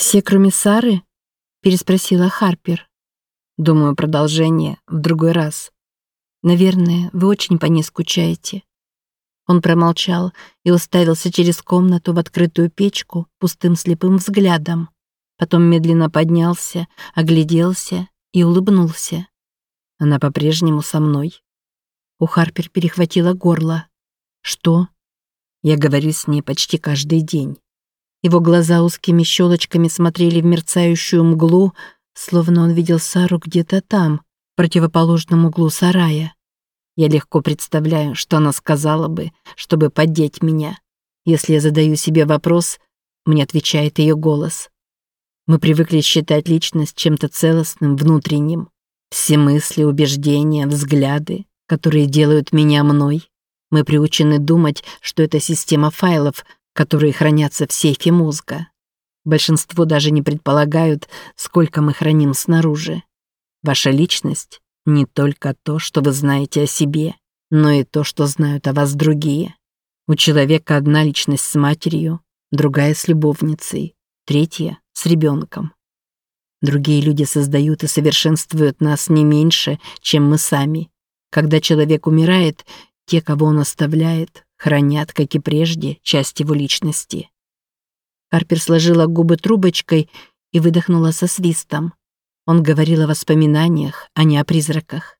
«Все, кроме Сары?» — переспросила Харпер. «Думаю, продолжение в другой раз. Наверное, вы очень по ней скучаете». Он промолчал и уставился через комнату в открытую печку пустым слепым взглядом. Потом медленно поднялся, огляделся и улыбнулся. Она по-прежнему со мной. У Харпер перехватило горло. «Что?» Я говорю с ней почти каждый день. Его глаза узкими щелочками смотрели в мерцающую мглу, словно он видел Сару где-то там, в противоположном углу сарая. Я легко представляю, что она сказала бы, чтобы поддеть меня. Если я задаю себе вопрос, мне отвечает ее голос. Мы привыкли считать личность чем-то целостным, внутренним. Все мысли, убеждения, взгляды, которые делают меня мной, мы приучены думать, что это система файлов, которые хранятся в сейфе мозга. Большинство даже не предполагают, сколько мы храним снаружи. Ваша личность — не только то, что вы знаете о себе, но и то, что знают о вас другие. У человека одна личность с матерью, другая с любовницей, третья — с ребенком. Другие люди создают и совершенствуют нас не меньше, чем мы сами. Когда человек умирает, те, кого он оставляет, хранят, как и прежде, часть его личности. Харпер сложила губы трубочкой и выдохнула со свистом. Он говорил о воспоминаниях, а не о призраках.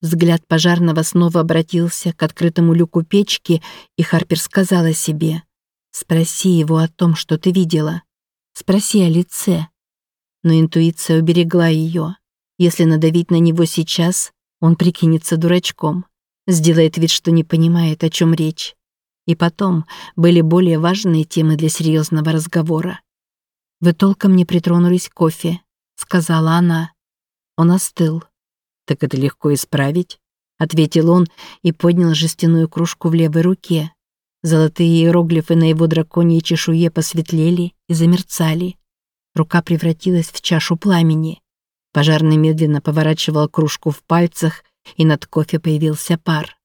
Взгляд пожарного снова обратился к открытому люку печки, и Харпер сказала себе, «Спроси его о том, что ты видела. Спроси о лице». Но интуиция уберегла ее. Если надавить на него сейчас, он прикинется дурачком сделает вид, что не понимает, о чем речь. И потом были более важные темы для серьезного разговора. «Вы толком не притронулись к кофе», — сказала она. Он остыл. «Так это легко исправить», — ответил он и поднял жестяную кружку в левой руке. Золотые иероглифы на его драконьей чешуе посветлели и замерцали. Рука превратилась в чашу пламени. Пожарный медленно поворачивал кружку в пальцах, и над кофе появился пар.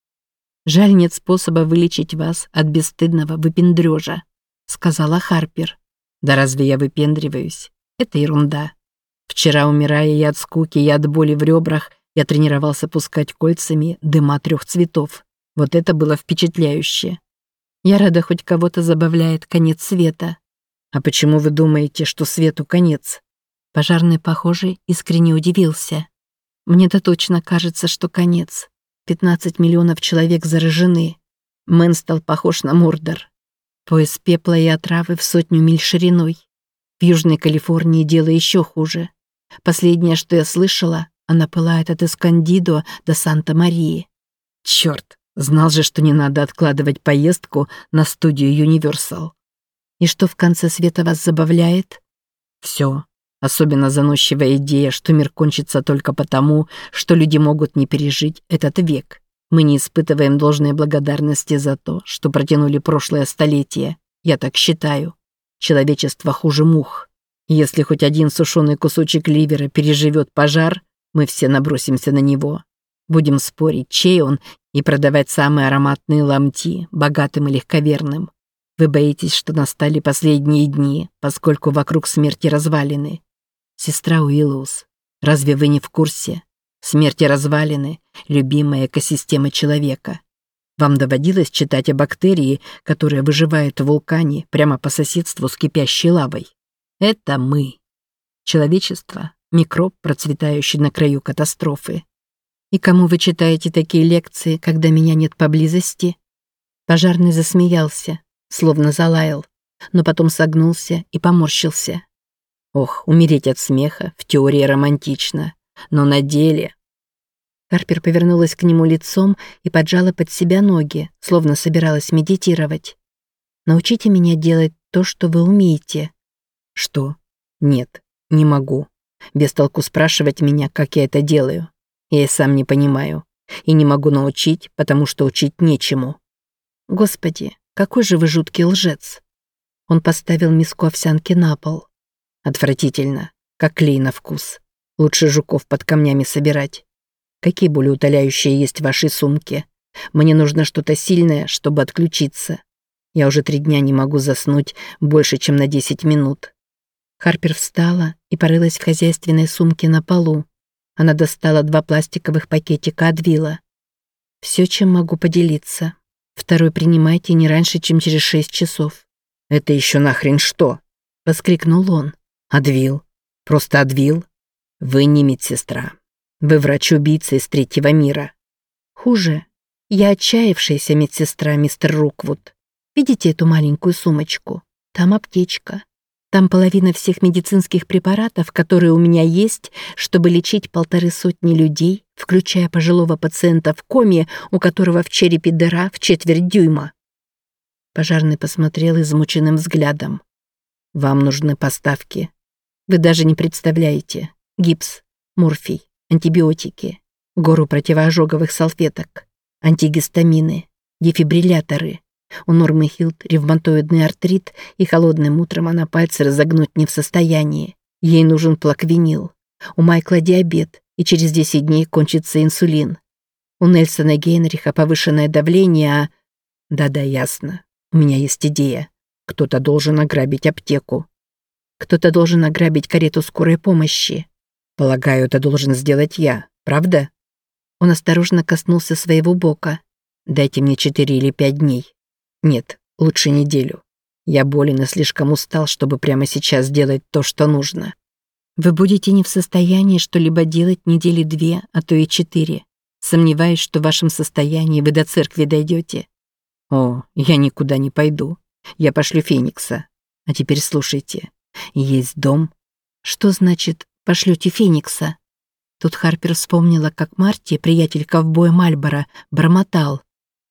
«Жаль, нет способа вылечить вас от бесстыдного выпендрежа», — сказала Харпер. «Да разве я выпендриваюсь? Это ерунда. Вчера, умирая я от скуки, и от боли в ребрах, я тренировался пускать кольцами дыма трех цветов. Вот это было впечатляюще. Я рада, хоть кого-то забавляет конец света. А почему вы думаете, что свету конец? Пожарный, похоже, искренне удивился. Мне-то точно кажется, что конец. 15 миллионов человек заражены. Мэн стал похож на Мордор. Пояс пепла и отравы в сотню миль шириной. В Южной Калифорнии дело еще хуже. Последнее, что я слышала, она пылает от Эскондидо до Санта-Марии. Черт, знал же, что не надо откладывать поездку на студию Universal. И что в конце света вас забавляет? Все. Особенно заносчивая идея, что мир кончится только потому, что люди могут не пережить этот век. Мы не испытываем должной благодарности за то, что протянули прошлое столетие. Я так считаю. Человечество хуже мух. Если хоть один сушеный кусочек ливера переживет пожар, мы все набросимся на него. Будем спорить, чей он, и продавать самые ароматные ломти, богатым и легковерным. Вы боитесь, что настали последние дни, поскольку вокруг смерти развалины. Сестра Уиллоус, разве вы не в курсе? Смерти развалины – любимая экосистема человека. Вам доводилось читать о бактерии, которая выживает в вулкане прямо по соседству с кипящей лавой? Это мы. Человечество – микроб, процветающий на краю катастрофы. И кому вы читаете такие лекции, когда меня нет поблизости? Пожарный засмеялся, словно залаял, но потом согнулся и поморщился. Ох, умереть от смеха в теории романтично, но на деле... Карпер повернулась к нему лицом и поджала под себя ноги, словно собиралась медитировать. «Научите меня делать то, что вы умеете». «Что? Нет, не могу. Без толку спрашивать меня, как я это делаю. Я и сам не понимаю. И не могу научить, потому что учить нечему». «Господи, какой же вы жуткий лжец!» Он поставил миску овсянки на пол. Отвратительно, как клей на вкус. Лучше жуков под камнями собирать. Какие болеутоляющие есть в вашей сумке? Мне нужно что-то сильное, чтобы отключиться. Я уже три дня не могу заснуть больше, чем на 10 минут. Харпер встала и порылась в хозяйственной сумке на полу. Она достала два пластиковых пакетика Адвила. «Все, чем могу поделиться. Второй принимайте не раньше, чем через шесть часов». «Это еще нахрен что?» — воскликнул он. «Адвил? Просто Адвил? Вы не медсестра. Вы врач-убийца из третьего мира». «Хуже. Я отчаявшаяся медсестра, мистер Руквуд. Видите эту маленькую сумочку? Там аптечка. Там половина всех медицинских препаратов, которые у меня есть, чтобы лечить полторы сотни людей, включая пожилого пациента в коме, у которого в черепе дыра в четверть дюйма. Пожарный посмотрел измученным взглядом. «Вам нужны поставки. Вы даже не представляете. Гипс, морфий, антибиотики, гору противоожоговых салфеток, антигистамины, дефибрилляторы, у Нормы Хилд ревматоидный артрит, и холодным утром она пальцы разогнуть не в состоянии. Ей нужен плаквинил. У Майкла диабет, и через 10 дней кончится инсулин. У Нельсона Гейнриха повышенное давление, а... Да-да, ясно. У меня есть идея. Кто-то должен ограбить аптеку. Кто-то должен ограбить карету скорой помощи. Полагаю, это должен сделать я, правда? Он осторожно коснулся своего бока. Дайте мне четыре или пять дней. Нет, лучше неделю. Я болен и слишком устал, чтобы прямо сейчас сделать то, что нужно. Вы будете не в состоянии что-либо делать недели две, а то и четыре. Сомневаюсь, что в вашем состоянии вы до церкви дойдете. О, я никуда не пойду. Я пошлю Феникса. А теперь слушайте. Есть дом. Что значит «пошлете Феникса»? Тут Харпер вспомнила, как Марти, приятель ковбоя Мальбора, бормотал.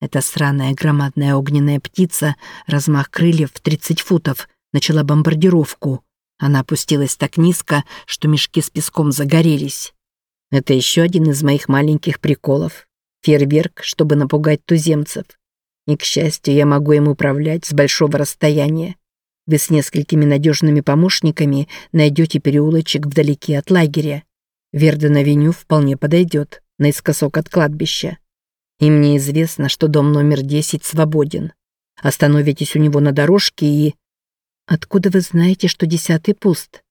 Эта сраная громадная огненная птица, размах крыльев в 30 футов, начала бомбардировку. Она опустилась так низко, что мешки с песком загорелись. Это еще один из моих маленьких приколов. Фейерверк, чтобы напугать туземцев. И, к счастью, я могу им управлять с большого расстояния. Вы с несколькими надежными помощниками найдете переулочек вдалеке от лагеря. Верден-авеню вполне подойдет, наискосок от кладбища. И мне известно, что дом номер 10 свободен. Остановитесь у него на дорожке и... Откуда вы знаете, что десятый пуст?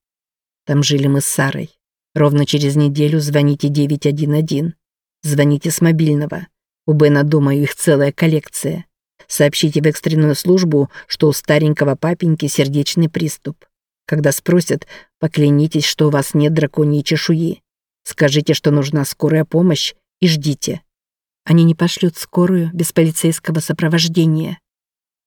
Там жили мы с Сарой. Ровно через неделю звоните 911. Звоните с мобильного. У Бена, думаю, их целая коллекция. Сообщите в экстренную службу, что у старенького папеньки сердечный приступ. Когда спросят, поклянитесь, что у вас нет драконьей чешуи. Скажите, что нужна скорая помощь, и ждите. Они не пошлют скорую без полицейского сопровождения.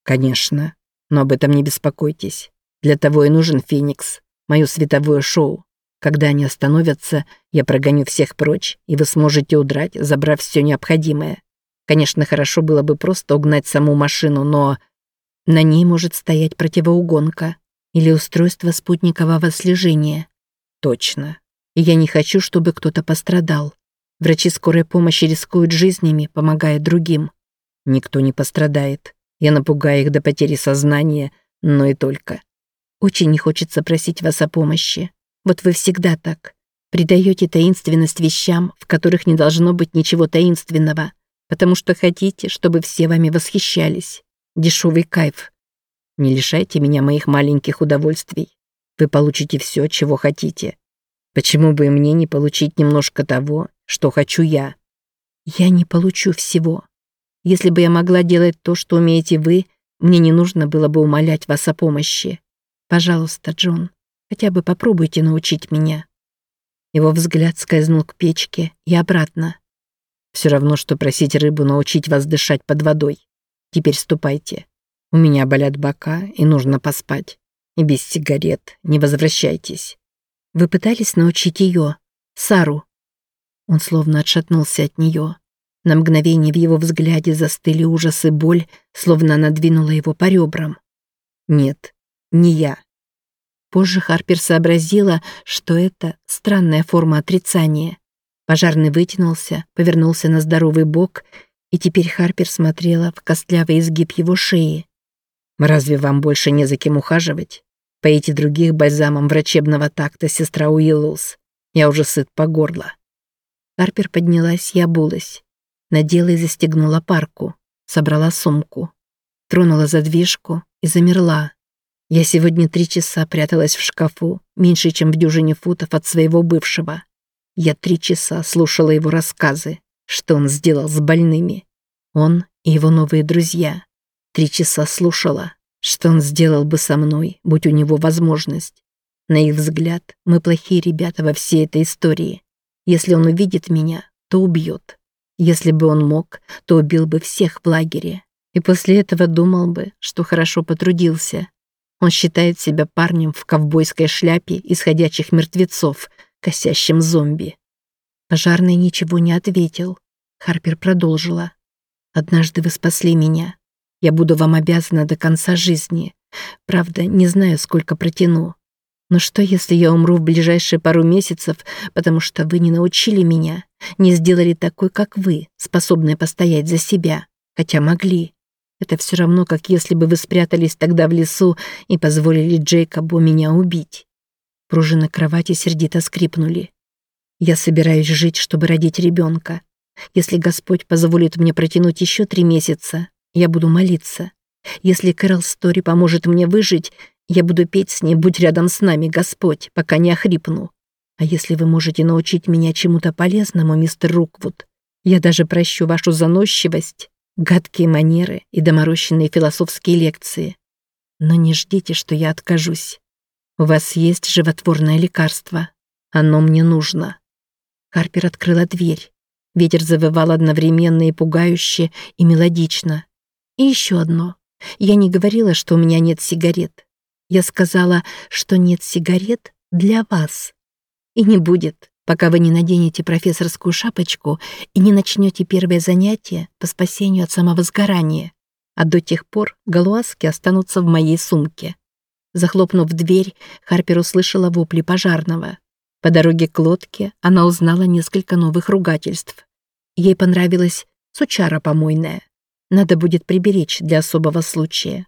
Конечно, но об этом не беспокойтесь. Для того и нужен Феникс, мое световое шоу. Когда они остановятся, я прогоню всех прочь, и вы сможете удрать, забрав все необходимое. Конечно, хорошо было бы просто угнать саму машину, но на ней может стоять противоугонка или устройство спутникового слежения. Точно. И я не хочу, чтобы кто-то пострадал. Врачи скорой помощи рискуют жизнями, помогая другим. Никто не пострадает. Я напугаю их до потери сознания, но и только. Очень не хочется просить вас о помощи. Вот вы всегда так. Придаете таинственность вещам, в которых не должно быть ничего таинственного, потому что хотите, чтобы все вами восхищались. Дешевый кайф. Не лишайте меня моих маленьких удовольствий. Вы получите все, чего хотите. Почему бы и мне не получить немножко того, что хочу я. Я не получу всего. Если бы я могла делать то, что умеете вы, мне не нужно было бы умолять вас о помощи. Пожалуйста, Джон, хотя бы попробуйте научить меня». Его взгляд скользнул к печке и обратно. Все равно, что просить рыбу научить вас дышать под водой. Теперь ступайте. У меня болят бока, и нужно поспать. И без сигарет не возвращайтесь. Вы пытались научить ее, Сару, он словно отшатнулся от нее. На мгновение в его взгляде застыли ужас и боль, словно она двинула его по ребрам. «Нет, не я». Позже Харпер сообразила, что это странная форма отрицания. Пожарный вытянулся, повернулся на здоровый бок, и теперь Харпер смотрела в костлявый изгиб его шеи. «Разве вам больше не за кем ухаживать? Поите других бальзамом врачебного такта, сестра Уиллус. Я уже сыт по горло». Харпер поднялась и обулась. Надела и застегнула парку. Собрала сумку. Тронула задвижку и замерла. Я сегодня три часа пряталась в шкафу, меньше, чем в дюжине футов от своего бывшего. Я три часа слушала его рассказы, что он сделал с больными. Он и его новые друзья. Три часа слушала, что он сделал бы со мной, будь у него возможность. На их взгляд, мы плохие ребята во всей этой истории. Если он увидит меня, то убьет. Если бы он мог, то убил бы всех в лагере. И после этого думал бы, что хорошо потрудился. Он считает себя парнем в ковбойской шляпе исходящих мертвецов, косящим зомби. Пожарный ничего не ответил. Харпер продолжила. «Однажды вы спасли меня. Я буду вам обязана до конца жизни. Правда, не знаю, сколько протяну. Но что, если я умру в ближайшие пару месяцев, потому что вы не научили меня, не сделали такой, как вы, способной постоять за себя, хотя могли? Это все равно, как если бы вы спрятались тогда в лесу и позволили Джейкобу меня убить. Пружины кровати сердито скрипнули. Я собираюсь жить, чтобы родить ребенка. Если Господь позволит мне протянуть еще три месяца, я буду молиться. Если Кэрол Стори поможет мне выжить, я буду петь с ней «Будь рядом с нами, Господь», пока не охрипну. А если вы можете научить меня чему-то полезному, мистер Руквуд, я даже прощу вашу заносчивость гадкие манеры и доморощенные философские лекции. Но не ждите, что я откажусь. У вас есть животворное лекарство. Оно мне нужно. Харпер открыла дверь. Ветер завывал одновременно и пугающе, и мелодично. И еще одно. Я не говорила, что у меня нет сигарет. Я сказала, что нет сигарет для вас. И не будет пока вы не наденете профессорскую шапочку и не начнете первое занятие по спасению от самовозгорания. А до тех пор галуазки останутся в моей сумке. Захлопнув дверь, Харпер услышала вопли пожарного. По дороге к лодке она узнала несколько новых ругательств. Ей понравилось «сучара помойная». Надо будет приберечь для особого случая.